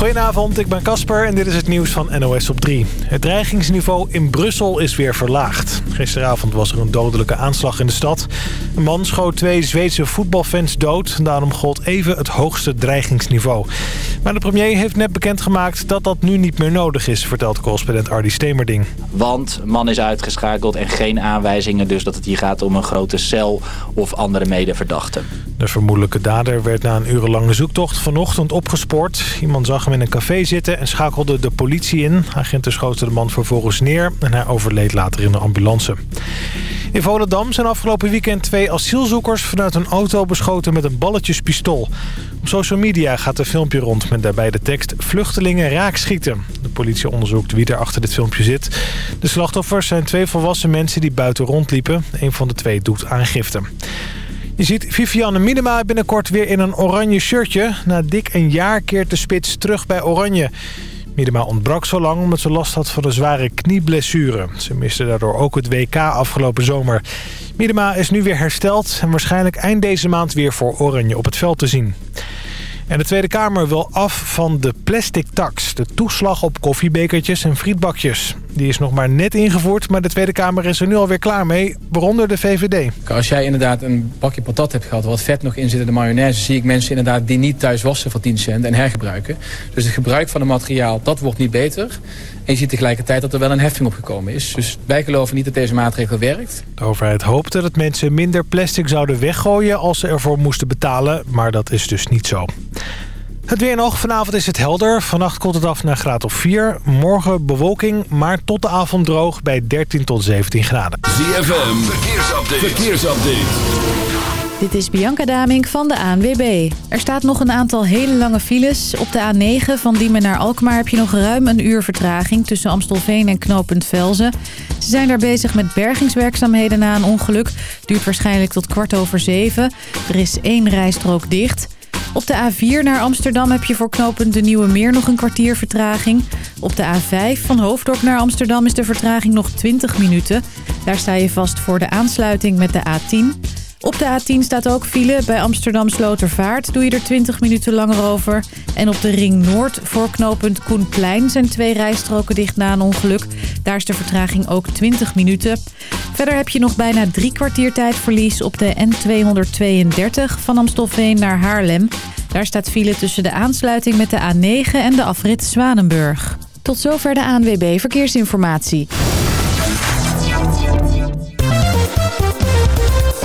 Goedenavond, ik ben Casper en dit is het nieuws van NOS op 3. Het dreigingsniveau in Brussel is weer verlaagd. Gisteravond was er een dodelijke aanslag in de stad. Een man schoot twee Zweedse voetbalfans dood. Daarom gold even het hoogste dreigingsniveau. Maar de premier heeft net bekendgemaakt dat dat nu niet meer nodig is... vertelt correspondent Ardy Stemerding. Want man is uitgeschakeld en geen aanwijzingen... dus dat het hier gaat om een grote cel of andere medeverdachten. De vermoedelijke dader werd na een urenlange zoektocht vanochtend opgespoord. Iemand zag hem in een café zitten en schakelde de politie in. Agenten schoten de man vervolgens neer en hij overleed later in de ambulance. In Volendam zijn afgelopen weekend twee asielzoekers vanuit een auto beschoten met een balletjespistool. Op social media gaat een filmpje rond met daarbij de tekst vluchtelingen raakschieten. De politie onderzoekt wie er achter dit filmpje zit. De slachtoffers zijn twee volwassen mensen die buiten rondliepen. Een van de twee doet aangifte. Je ziet Vivianne Minima binnenkort weer in een oranje shirtje. Na dik een jaar keert de spits terug bij Oranje. Minima ontbrak zo lang omdat ze last had van een zware knieblessure. Ze miste daardoor ook het WK afgelopen zomer. Minima is nu weer hersteld en waarschijnlijk eind deze maand weer voor Oranje op het veld te zien. En de Tweede Kamer wil af van de plastic tax. De toeslag op koffiebekertjes en frietbakjes. Die is nog maar net ingevoerd, maar de Tweede Kamer is er nu alweer klaar mee. Waaronder de VVD. Als jij inderdaad een bakje patat hebt gehad... wat vet nog in zit in de mayonaise... zie ik mensen inderdaad die niet thuis wassen voor 10 cent en hergebruiken. Dus het gebruik van het materiaal, dat wordt niet beter. En je ziet tegelijkertijd dat er wel een heffing opgekomen is. Dus wij geloven niet dat deze maatregel werkt. De overheid hoopte dat mensen minder plastic zouden weggooien... als ze ervoor moesten betalen, maar dat is dus niet zo. Het weer nog. Vanavond is het helder. Vannacht komt het af naar graad of 4. Morgen bewolking, maar tot de avond droog bij 13 tot 17 graden. ZFM, verkeersupdate. verkeersupdate. Dit is Bianca Damink van de ANWB. Er staat nog een aantal hele lange files. Op de A9 van Diemen naar Alkmaar heb je nog ruim een uur vertraging... tussen Amstelveen en knooppunt Velzen. Ze zijn daar bezig met bergingswerkzaamheden na een ongeluk. Duurt waarschijnlijk tot kwart over zeven. Er is één rijstrook dicht... Op de A4 naar Amsterdam heb je voor knooppunt de Nieuwe Meer nog een kwartier vertraging. Op de A5 van Hoofddorp naar Amsterdam is de vertraging nog 20 minuten. Daar sta je vast voor de aansluiting met de A10. Op de A10 staat ook file. Bij Amsterdam Slotervaart doe je er 20 minuten langer over. En op de Ring Noord voor knooppunt Koenplein zijn twee rijstroken dicht na een ongeluk. Daar is de vertraging ook 20 minuten. Verder heb je nog bijna drie kwartier tijdverlies op de N232 van Amstelveen naar Haarlem. Daar staat file tussen de aansluiting met de A9 en de afrit Zwanenburg. Tot zover de ANWB Verkeersinformatie.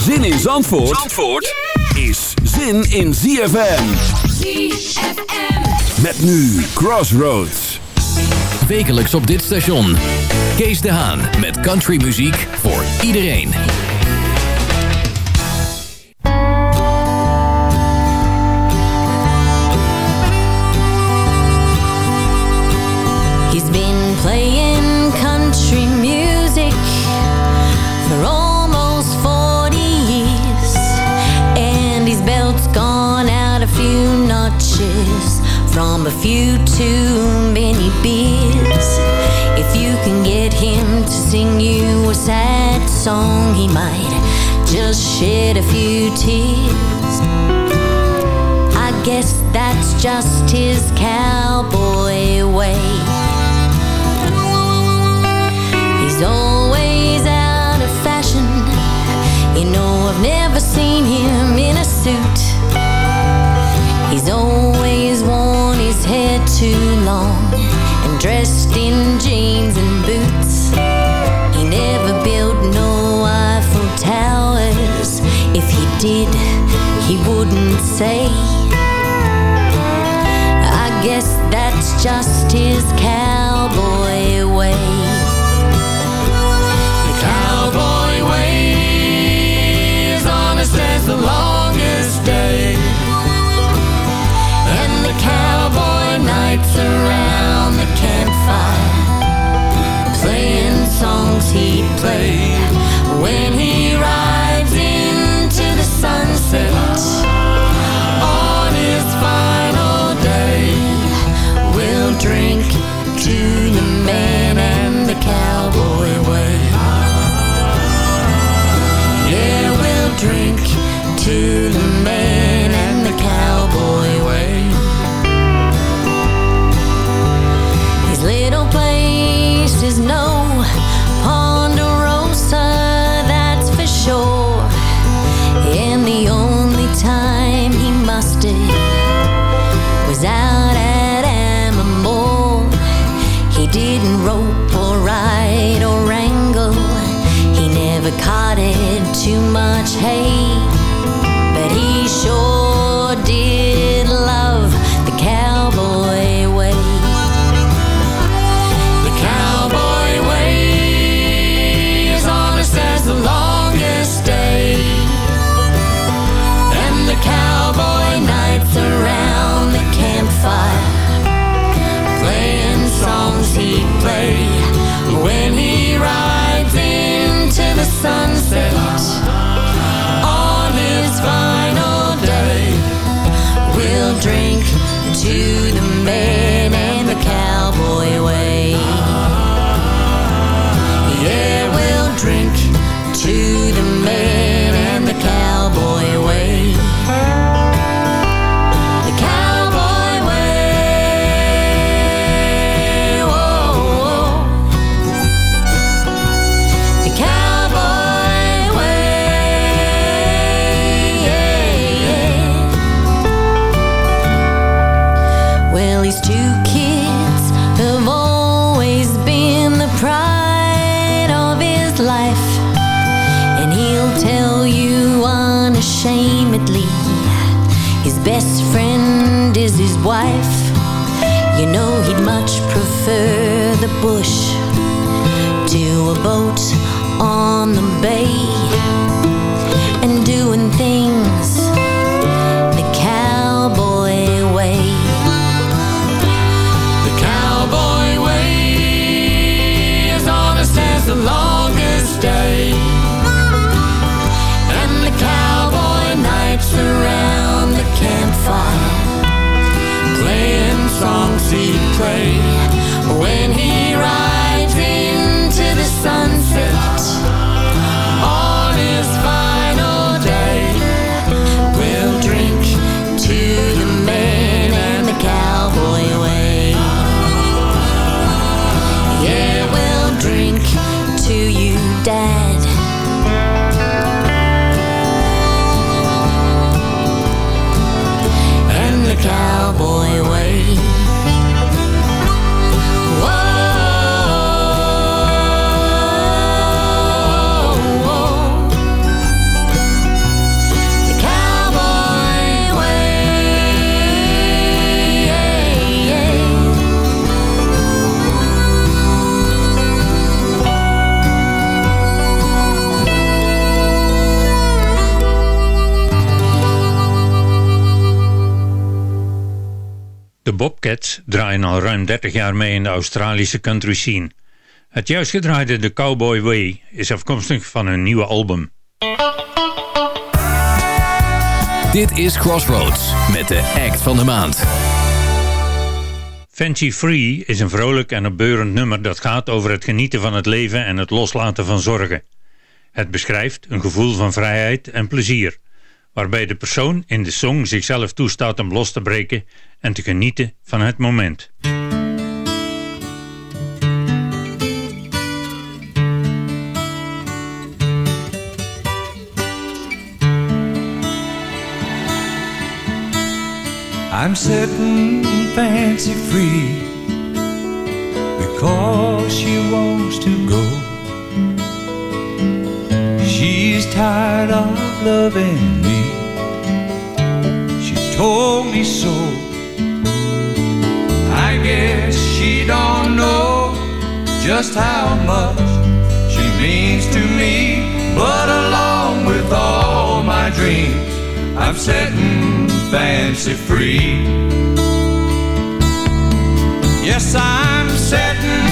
Zin in Zandvoort, Zandvoort is zin in ZFM. ZFM. Met nu Crossroads. Wekelijks op dit station. Kees de Haan met countrymuziek voor iedereen. He's been playing from a few too many beers. If you can get him to sing you a sad song, he might just shed a few tears. I guess that's just his cowboy way. He's always out of fashion. You know, I've never seen him in a suit. Too long and dressed in jeans and boots. He never built no Eiffel Towers. If he did, he wouldn't say. I guess that's just his songs he'd play when he rides into the sunset songs he'd Bobcats draaien al ruim 30 jaar mee in de Australische country scene. Het juist gedraaide The Cowboy Way is afkomstig van hun nieuwe album. Dit is Crossroads met de act van de maand. Fancy Free is een vrolijk en opbeurend nummer dat gaat over het genieten van het leven en het loslaten van zorgen. Het beschrijft een gevoel van vrijheid en plezier, waarbij de persoon in de song zichzelf toestaat om los te breken en te genieten van het moment. I'm setting fancy free because she wants to go. Tired of loving me. She told me so. I guess she don't know just how much she means to me. But along with all my dreams, I'm setting fancy free. Yes, I'm setting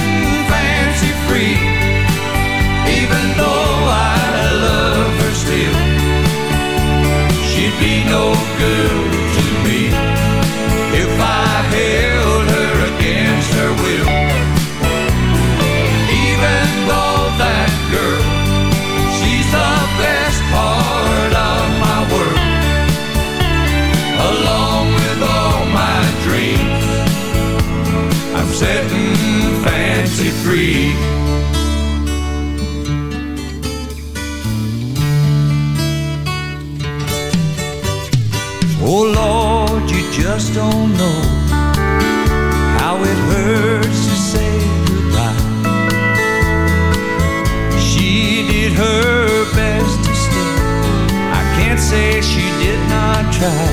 fancy free. no good to me if I held her against her will. Even though that girl, she's the best part of my world. Along with all my dreams, I'm setting fancy free. Oh Lord, you just don't know how it hurts to say goodbye. She did her best to stay. I can't say she did not try.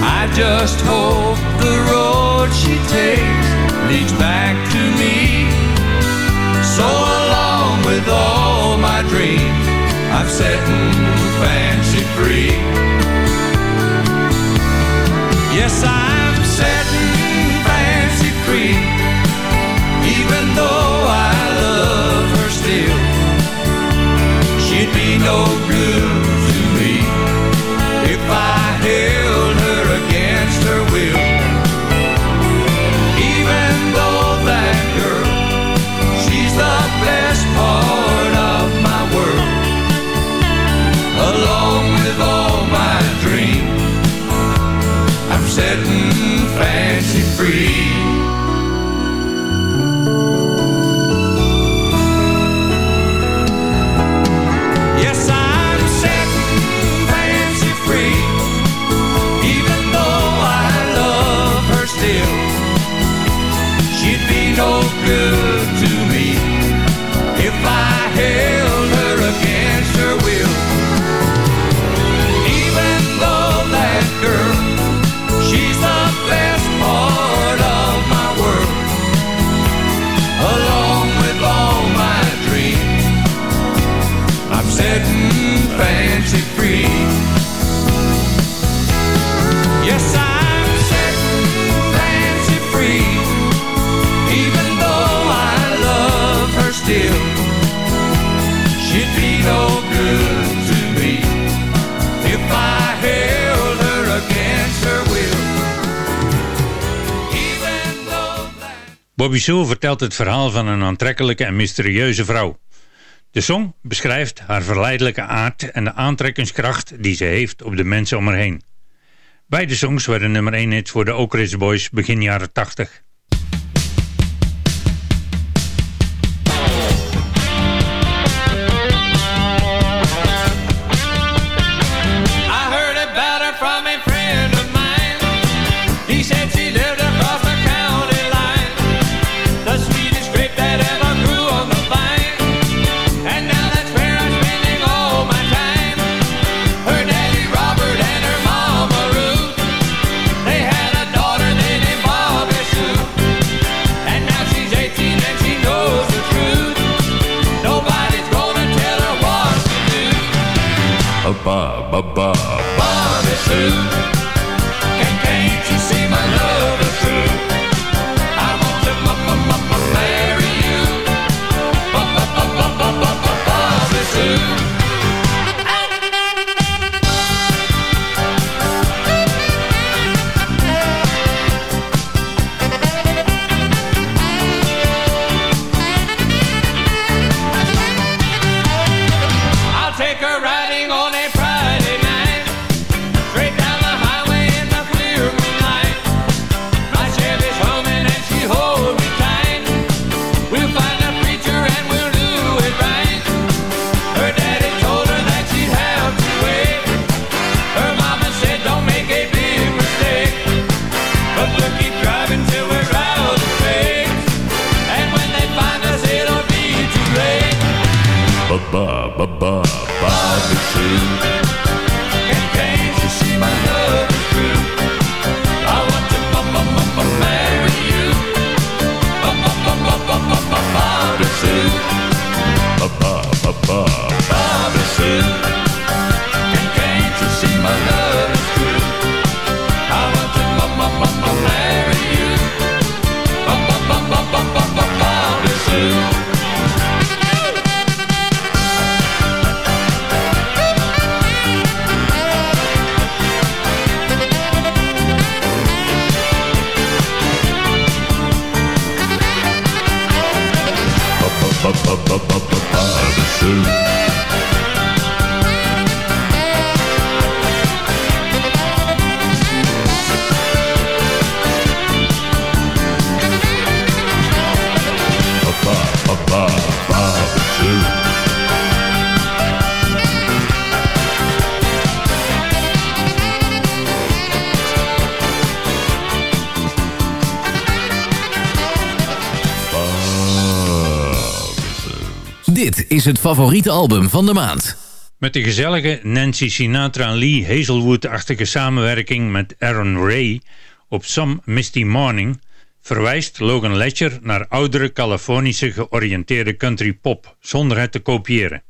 I just hope the road she takes leads back to me. So along with all my dreams, I'm setting fancy free. Yes, I. Clouseau vertelt het verhaal van een aantrekkelijke en mysterieuze vrouw. De song beschrijft haar verleidelijke aard en de aantrekkingskracht die ze heeft op de mensen om haar heen. Beide songs werden nummer 1 hit voor de Oak Ridge Boys begin jaren 80. Het favoriete album van de maand. Met de gezellige Nancy Sinatra Lee Hazelwood-achtige samenwerking met Aaron Ray op Some Misty Morning verwijst Logan Ledger naar oudere Californische georiënteerde country pop zonder het te kopiëren.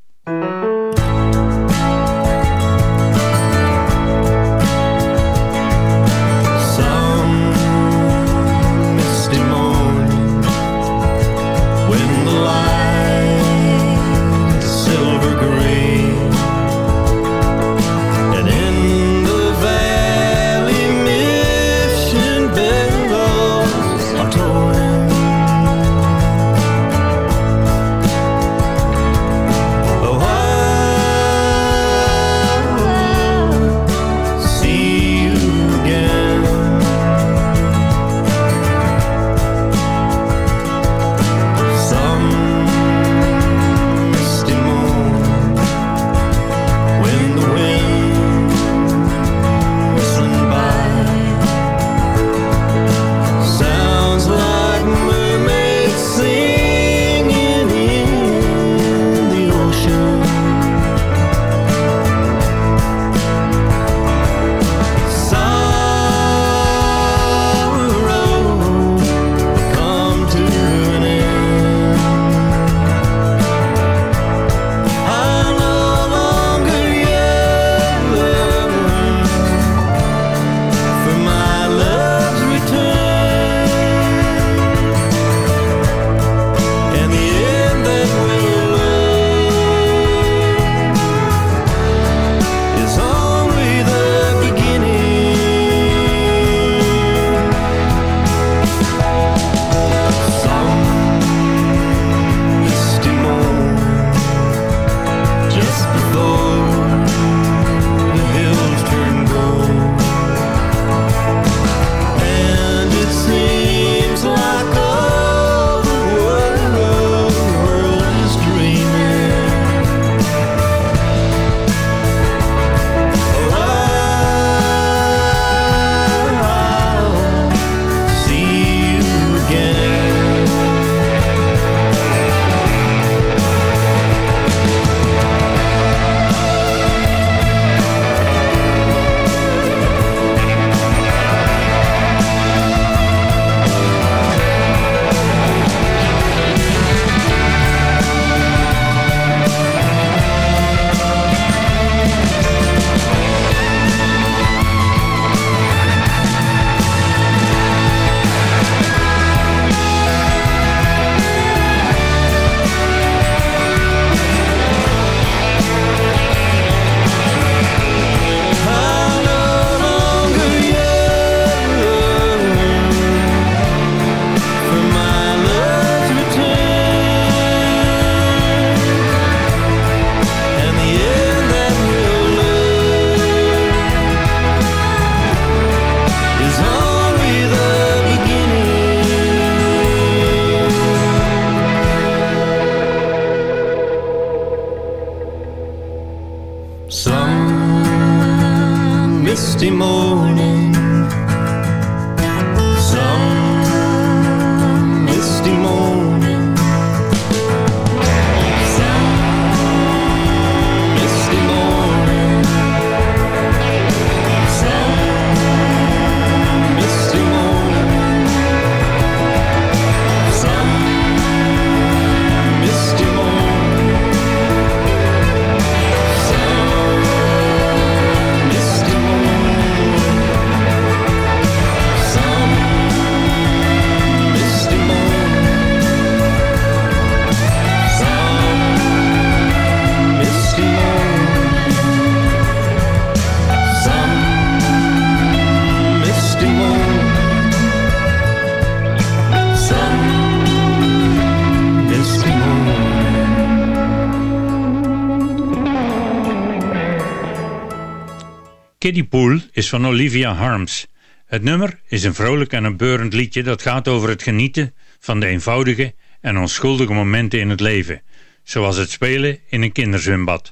Kiddie Pool is van Olivia Harms. Het nummer is een vrolijk en een beurend liedje dat gaat over het genieten van de eenvoudige en onschuldige momenten in het leven. Zoals het spelen in een kinderzwembad.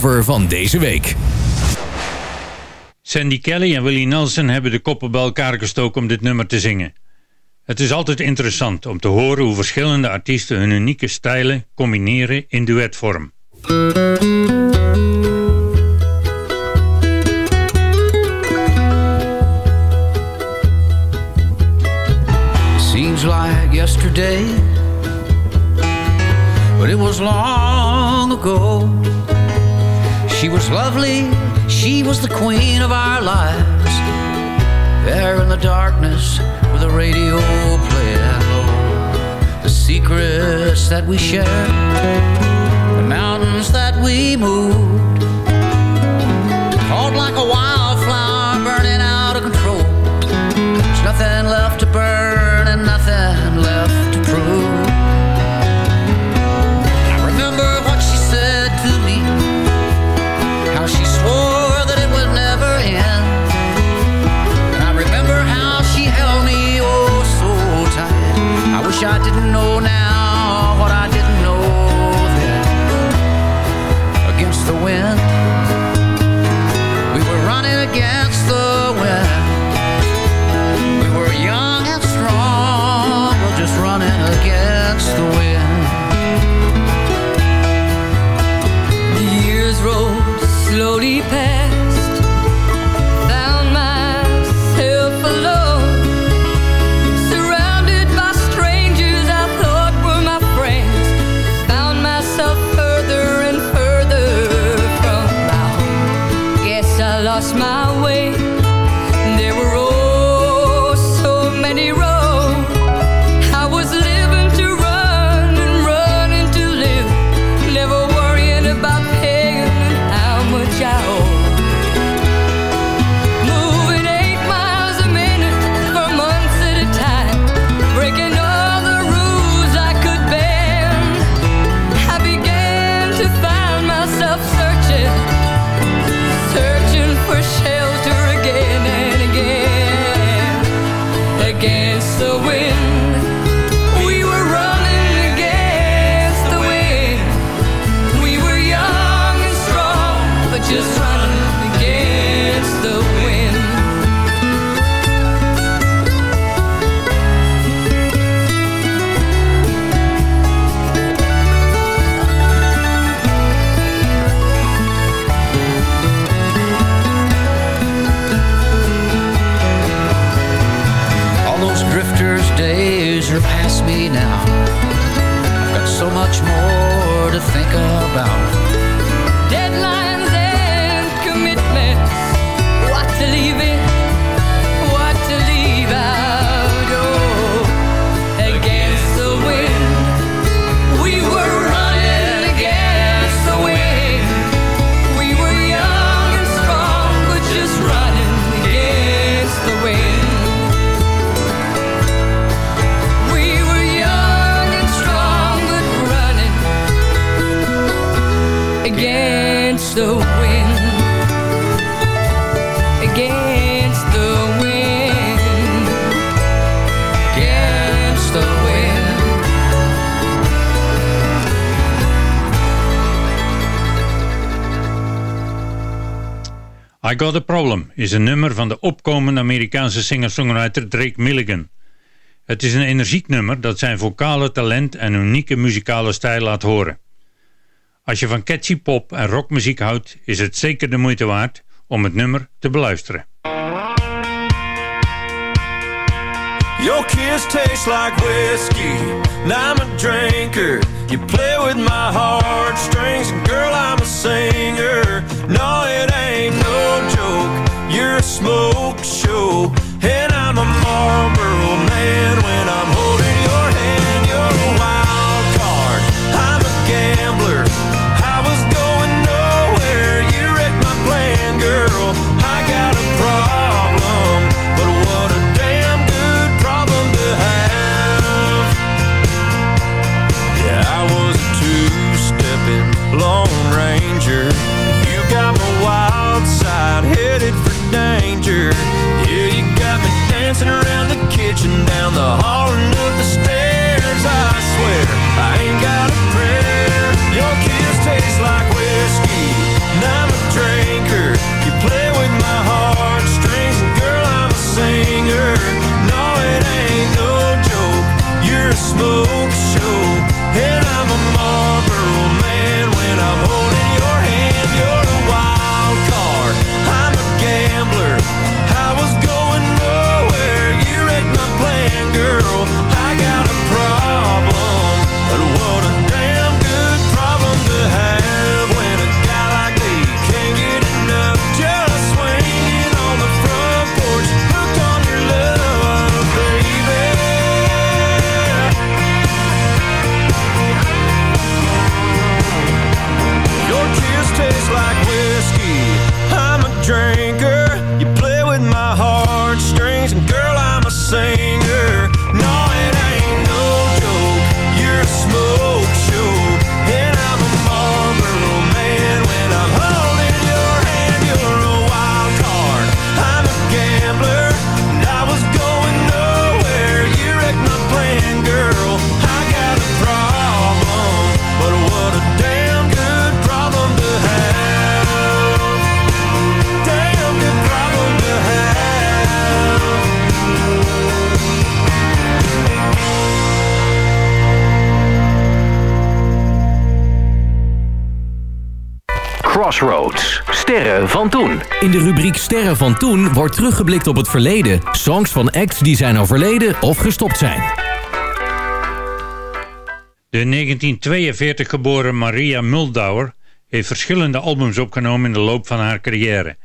van deze week. Sandy Kelly en Willie Nelson hebben de koppen bij elkaar gestoken om dit nummer te zingen. Het is altijd interessant om te horen hoe verschillende artiesten hun unieke stijlen combineren in duetvorm. Seems like yesterday But it was long ago She was lovely, she was the queen of our lives. There in the darkness, with the radio playing low, the secrets that we shared, the mountains that we moved is een nummer van de opkomende Amerikaanse singer-songwriter Drake Milligan. Het is een energiek nummer dat zijn vocale talent en unieke muzikale stijl laat horen. Als je van catchy pop en rockmuziek houdt, is het zeker de moeite waard om het nummer te beluisteren. Your kiss tastes like whiskey, and I'm a drinker. You play with my heartstrings, and girl, I'm a singer. No, it ain't no joke. Smoke show. And I'm a Marlboro man when I'm holding Crossroads. Sterren van toen. In de rubriek Sterren van toen wordt teruggeblikt op het verleden. Songs van acts die zijn overleden of gestopt zijn. De in 1942 geboren Maria Muldauer heeft verschillende albums opgenomen in de loop van haar carrière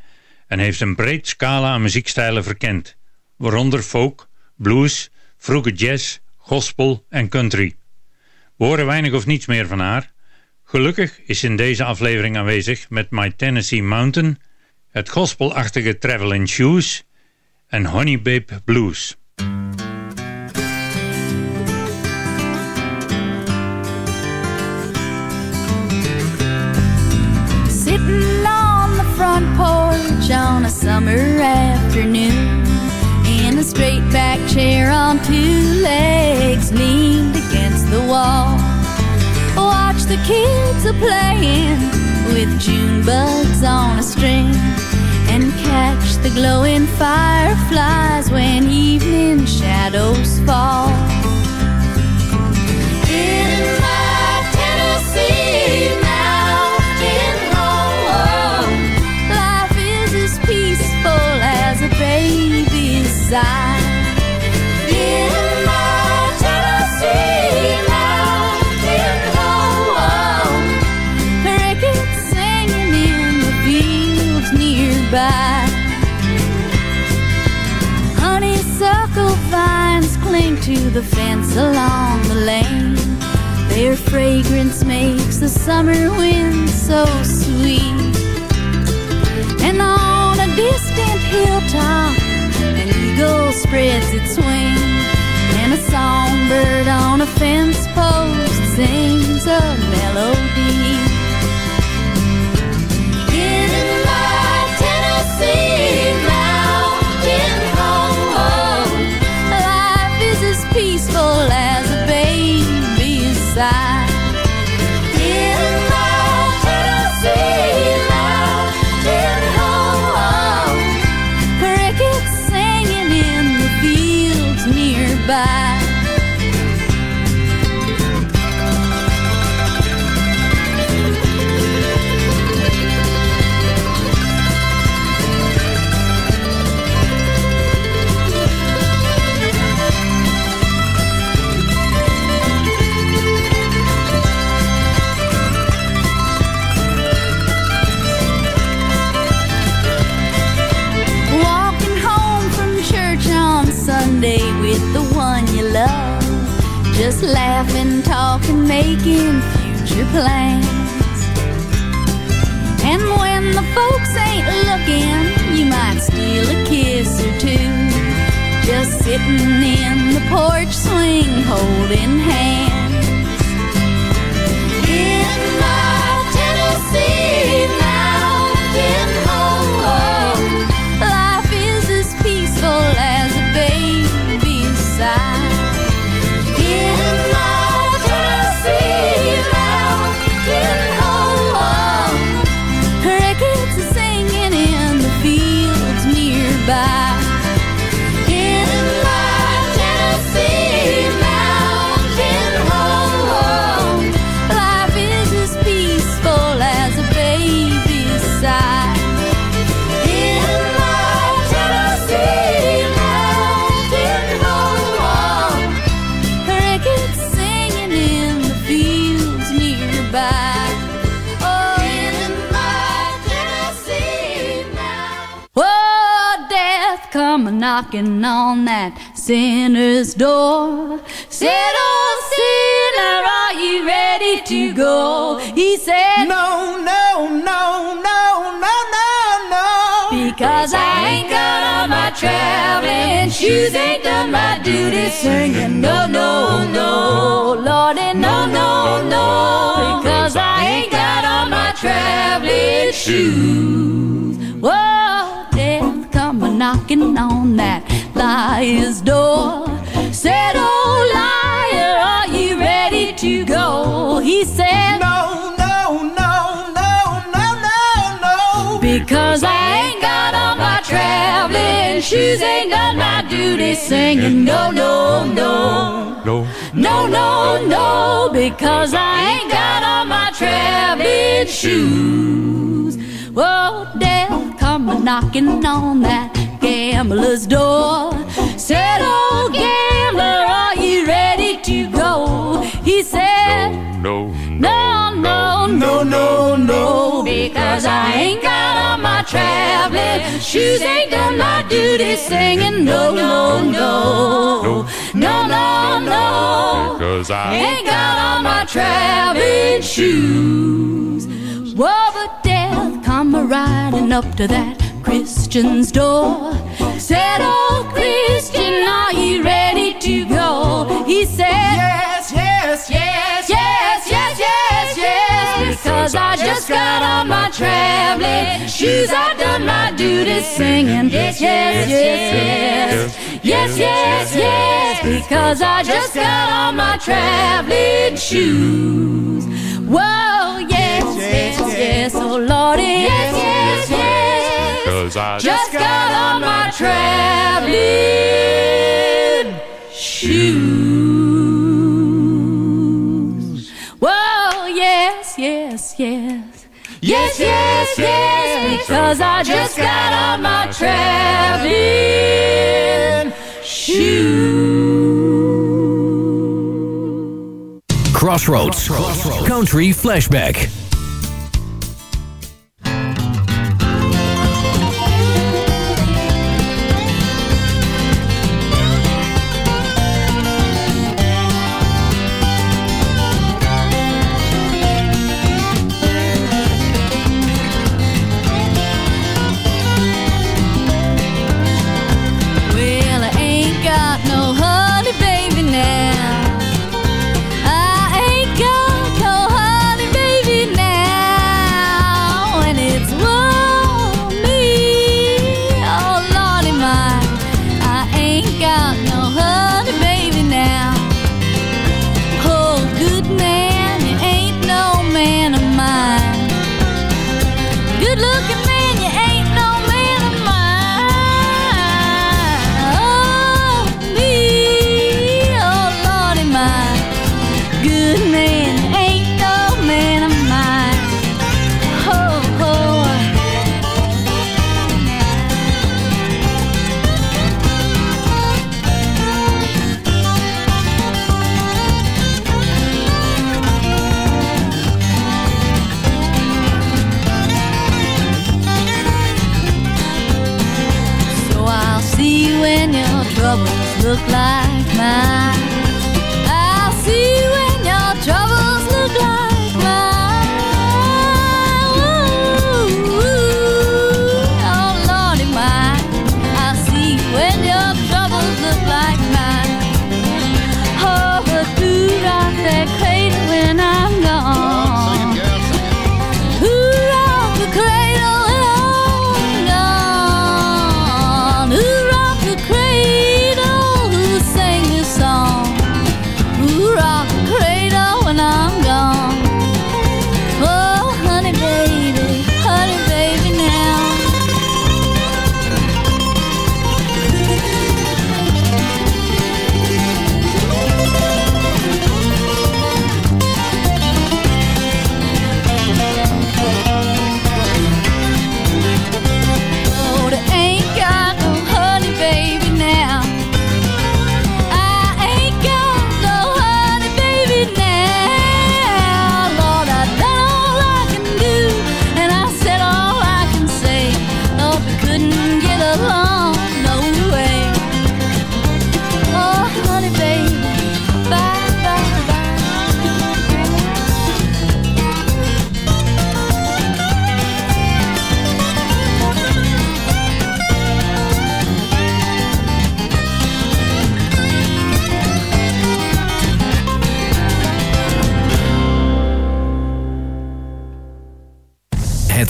en heeft een breed scala aan muziekstijlen verkend, waaronder folk, blues, vroege jazz, gospel en country. We horen weinig of niets meer van haar. Gelukkig is in deze aflevering aanwezig met My Tennessee Mountain, het gospelachtige Travel in Shoes en Honey Babe Blues. Sitting on the front porch on a summer afternoon In a straight back chair on two legs leaned against the wall Watch the kids are playing with June bugs on a string And catch the glowing fireflies when evening shadows fall fence along the lane. Their fragrance makes the summer wind so sweet. And on a distant hilltop, an eagle spreads its wings. And a songbird on a fence post sings a melody. Just laughing, talking, making future plans. And when the folks ain't looking, you might steal a kiss or two. Just sitting in the porch swing, holding hands. Knocking on that sinner's door. Said, oh, sinner, are you ready to go? He said, No, no, no, no, no, no, no. Because I ain't got on my traveling shoes, ain't done my duty singing. No, no, no, Lordy, no, no, no. Because I ain't got on my traveling shoes. Whoa, death come a knocking on that liar's door. Said, Oh, liar, are you ready to go? He said, No, no, no, no, no, no, no. Because I ain't got on my traveling shoes, ain't done my duty singing. No, no, no. No. No, no, no, because I ain't got on my traveling shoes. Whoa, death come a knocking on that gambler's door. Said, Oh, gambler, are you ready to go? He said, No, No, no, no, no, no, because I ain't got on my traveling shoes, ain't done my duty singing. No, no, no, no, no, no. Cause I Ain't got on my traveling shoes. Whoa, but death come a riding up to that Christian's door. Said, Oh, Christian, are you ready to go? He said, Yes, yes, yes, yes, yes, yes, yes. Because I just got on my traveling shoes. I done my duty singing. Yes, yes, yes, yes. Yes, yes, yes. Because I just got on my traveling shoes. Whoa, yes, yes, yes. Oh, Lordy, yes, yes, yes. Cause I Just got on my traveling shoes. Whoa, yes, yes, yes. Yes, yes, yes, because I just got on my traveling shoes. Crossroads. Country Flashback.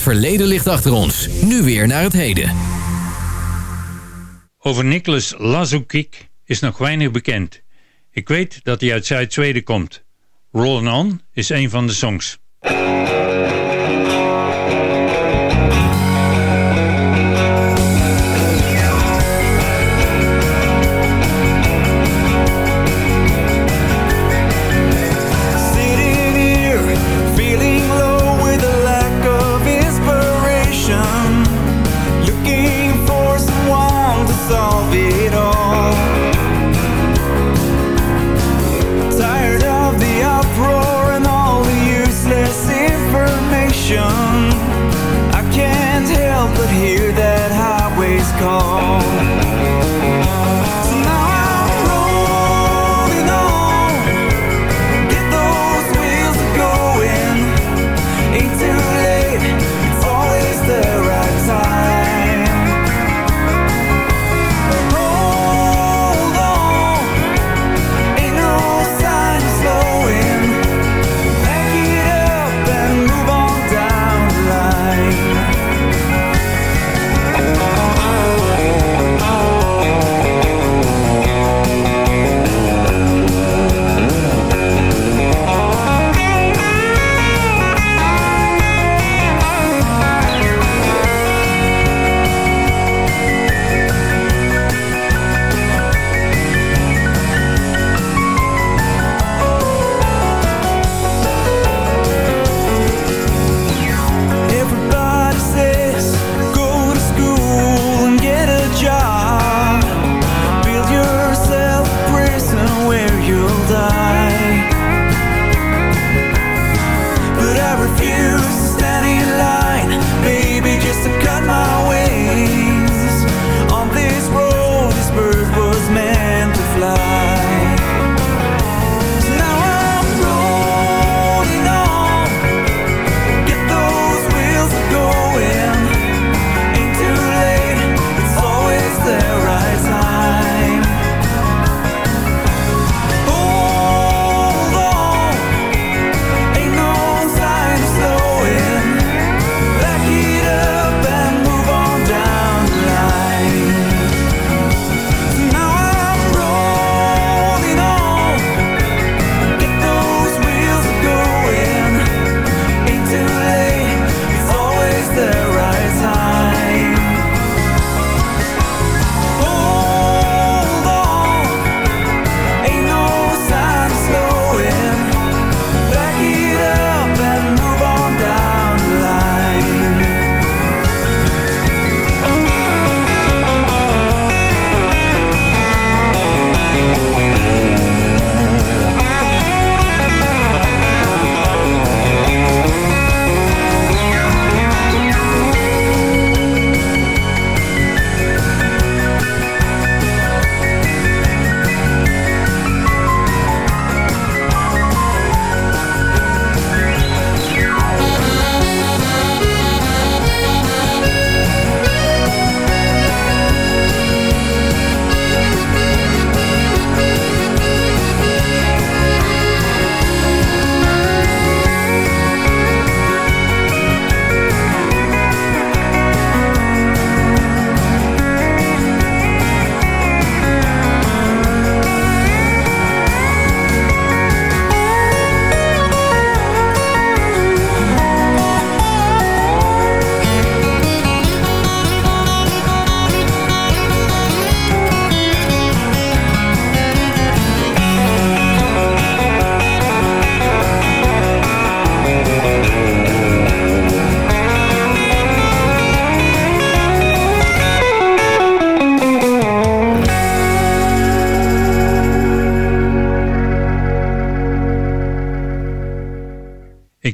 verleden ligt achter ons. Nu weer naar het heden. Over Nicholas Lazukik is nog weinig bekend. Ik weet dat hij uit Zuid-Zweden komt. Rolling On is een van de songs.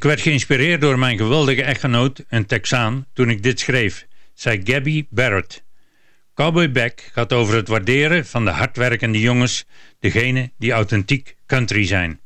Ik werd geïnspireerd door mijn geweldige echtgenoot, een Texaan, toen ik dit schreef, zei Gabby Barrett. Cowboy Beck gaat over het waarderen van de hardwerkende jongens, degenen die authentiek country zijn.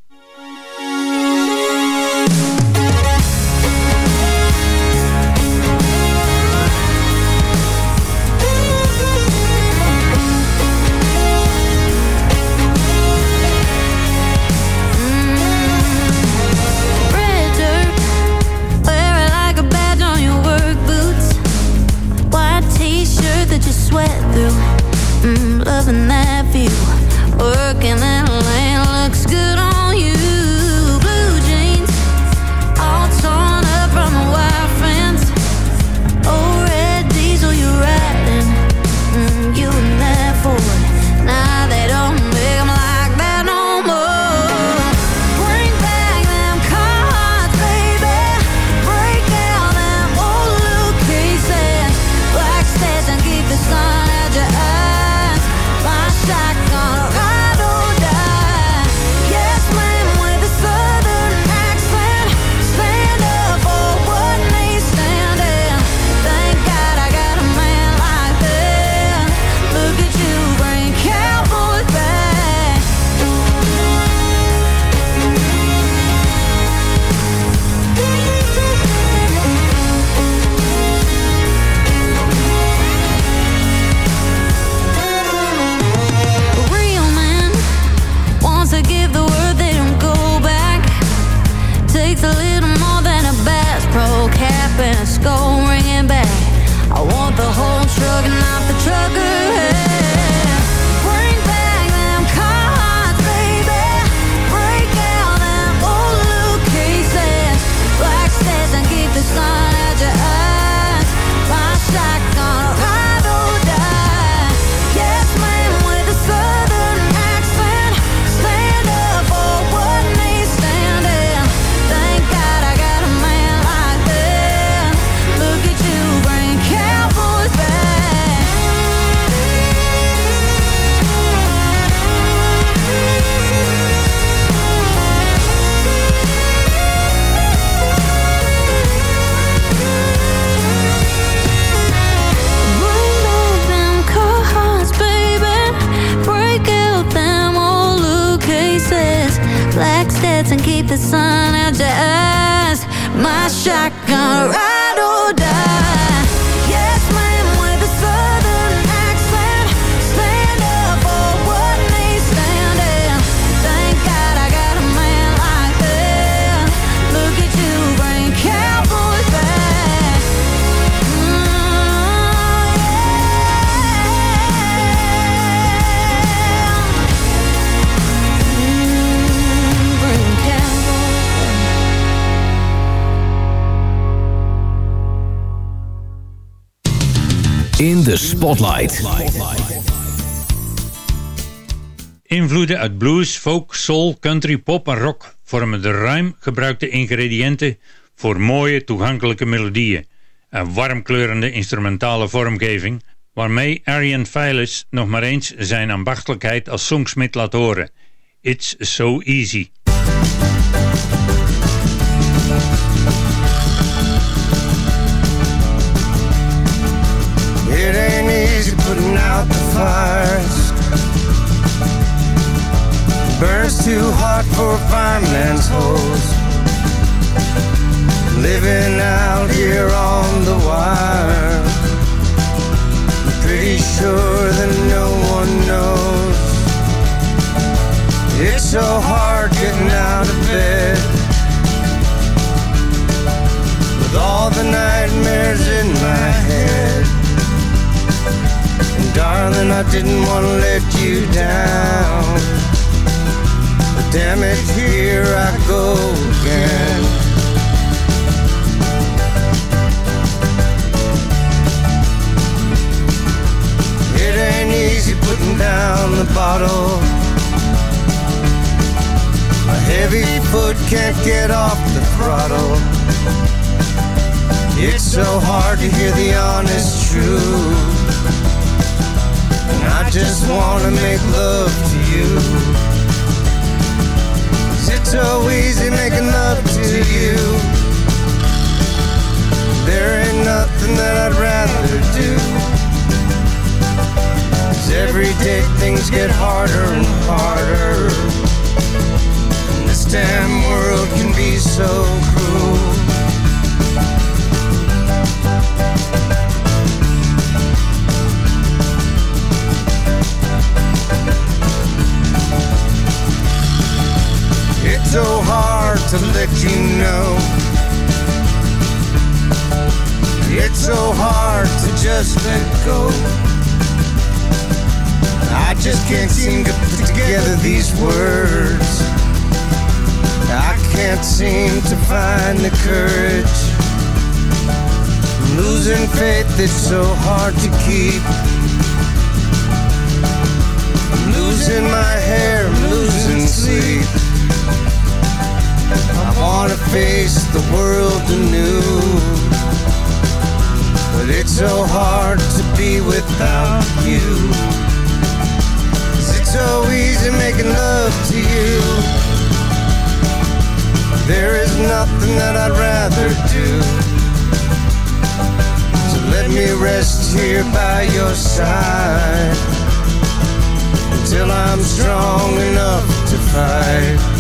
Keep the sun out your eyes. My shotgun, ride In de Spotlight. Invloeden uit blues, folk, soul, country, pop en rock vormen de ruim gebruikte ingrediënten voor mooie, toegankelijke melodieën en warmkleurende instrumentale vormgeving, waarmee Arian Files nog maar eens zijn ambachtelijkheid als songsmith laat horen. It's so easy. Fires. Burns too hot for fireman's hose. Living out here on the wire. Pretty sure that no one knows. It's so hard getting out of bed. With all the nightmares in my head. Darling, I didn't want to let you down. But damn it, here I go again. It ain't easy putting down the bottle. A heavy foot can't get off the throttle. It's so hard to hear the honest truth. I just wanna make love to you. 'Cause it's so easy making love to you. There ain't nothing that I'd rather do. 'Cause every day things get harder and harder. And this damn world can be so cruel. So hard to let you know. It's so hard to just let go. I just can't seem to put together these words. I can't seem to find the courage. I'm losing faith, it's so hard to keep. I'm losing my hair, I'm losing sleep. I wanna face the world anew. But it's so hard to be without you. 'Cause it's so easy making love to you. There is nothing that I'd rather do. So let me rest here by your side until I'm strong enough to fight.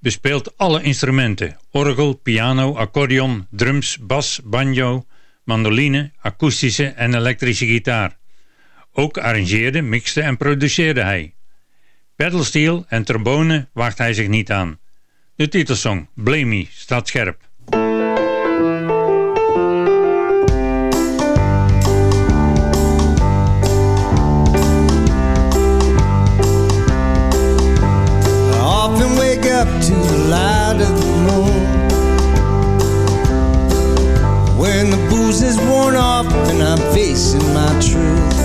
Bespeelt alle instrumenten. Orgel, piano, accordeon, drums, bas, banjo, mandoline, akoestische en elektrische gitaar. Ook arrangeerde, mixte en produceerde hij. Pedalsteel en trombone waagt hij zich niet aan. De titelsong Blame Me staat scherp. Up to the light of the moon. When the booze is worn off and I'm facing my truth.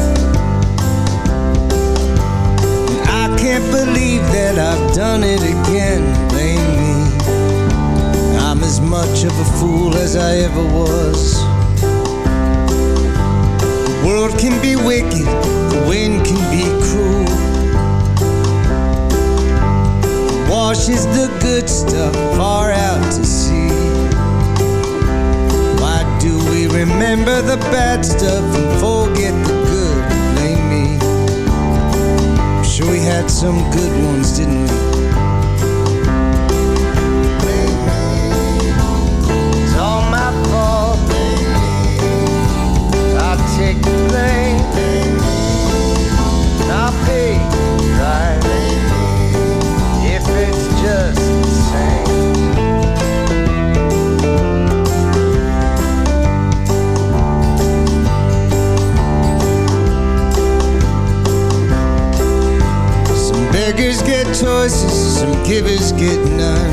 And I can't believe that I've done it again. Blame me. I'm as much of a fool as I ever was. The world can be wicked, the wind can be washes the good stuff far out to sea. Why do we remember the bad stuff and forget the good? Blame me. I'm sure we had some good ones, didn't we? Some get choices, some givers get none.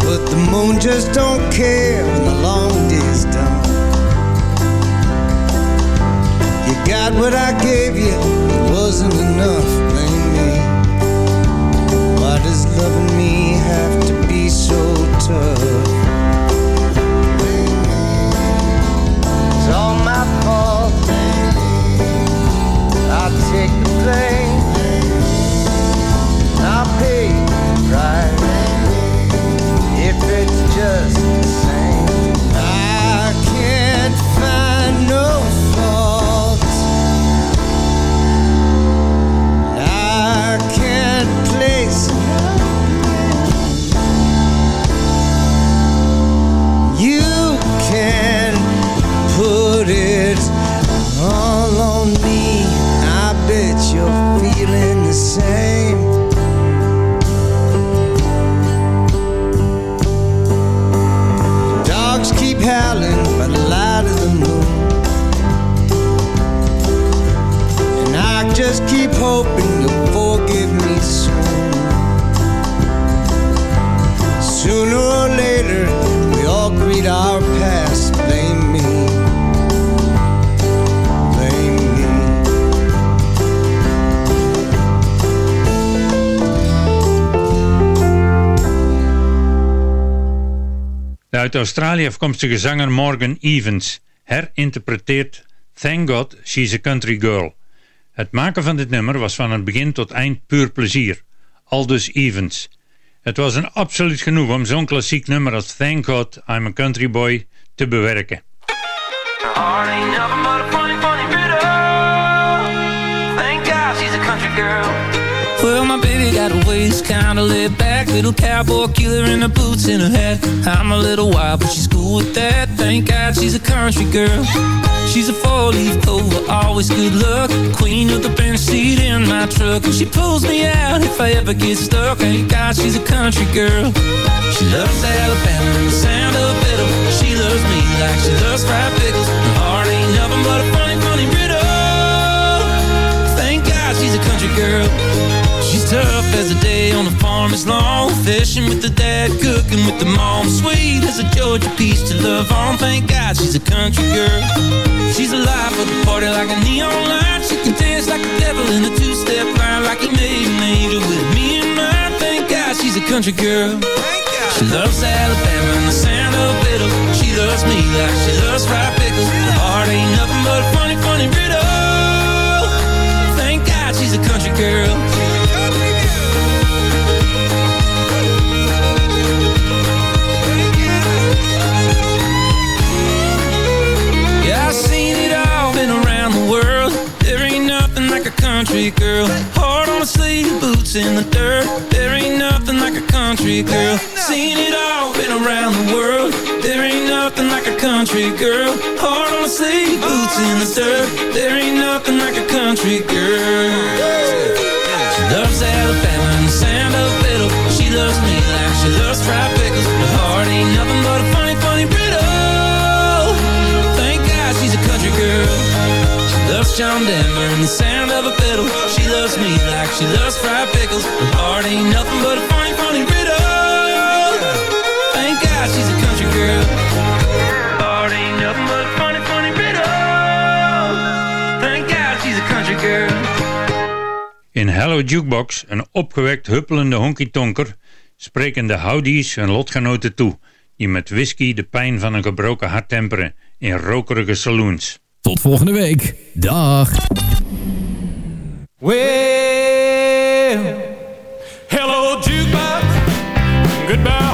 But the moon just don't care when the long day's done. You got what I gave you, it wasn't enough, blame me. Why does loving me have to be so tough? Uit Australië afkomstige zanger Morgan Evans herinterpreteert Thank God She's a Country Girl. Het maken van dit nummer was van het begin tot eind puur plezier. Aldus Evans. Het was een absoluut genoeg om zo'n klassiek nummer als Thank God I'm a Country Boy te bewerken. Thank God she's a country girl. Well, my baby got a waist kinda laid back. Little cowboy killer in the boots and a hat. I'm a little wild, but she's cool with that. Thank God she's a country girl. She's a four-leaf clover, always good luck. Queen of the bench seat in my truck. And she pulls me out if I ever get stuck. Thank God she's a country girl. She loves Alabama and the sound of fiddle She loves me like she loves fried pickles. Her heart ain't nothing but a funny, funny riddle. Thank God she's a country girl Tough as the day on the farm. Is long Fishing with the dad, cooking with the mom. Sweet as a Georgia peach to love on. Thank God she's a country girl. She's alive for the party like a neon light. She can dance like a devil in a two-step line Like he made an angel with me in mind Thank God she's a country girl. She loves Alabama and the sound of fiddle She loves me like she loves fried pickles. Her heart ain't nothing but a funny, funny riddle. Thank God she's a country girl country girl. Heart on a sleeve, boots in the dirt. There ain't nothing like a country girl. Seen it all, been around the world. There ain't nothing like a country girl. Hard on a sleeve, boots in the dirt. There ain't nothing like a country girl. She loves Alabama and the of fiddle. She loves me like she loves fried loves John Denver and the sound of a fiddle. She loves me like she loves fried pickles. Her heart ain't nothing but a funny, funny riddle. Thank God she's a country girl. Heart ain't nothing but a funny, funny riddle. Thank God she's a country girl. In Hello Jukebox, een opgewekt huppelende honky-tonker, spreken de howdies hun lotgenoten toe, die met whisky de pijn van een gebroken hart temperen in rokerige saloons. Tot volgende week. Dag. Well, hello jukebox, goodbye